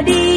jadi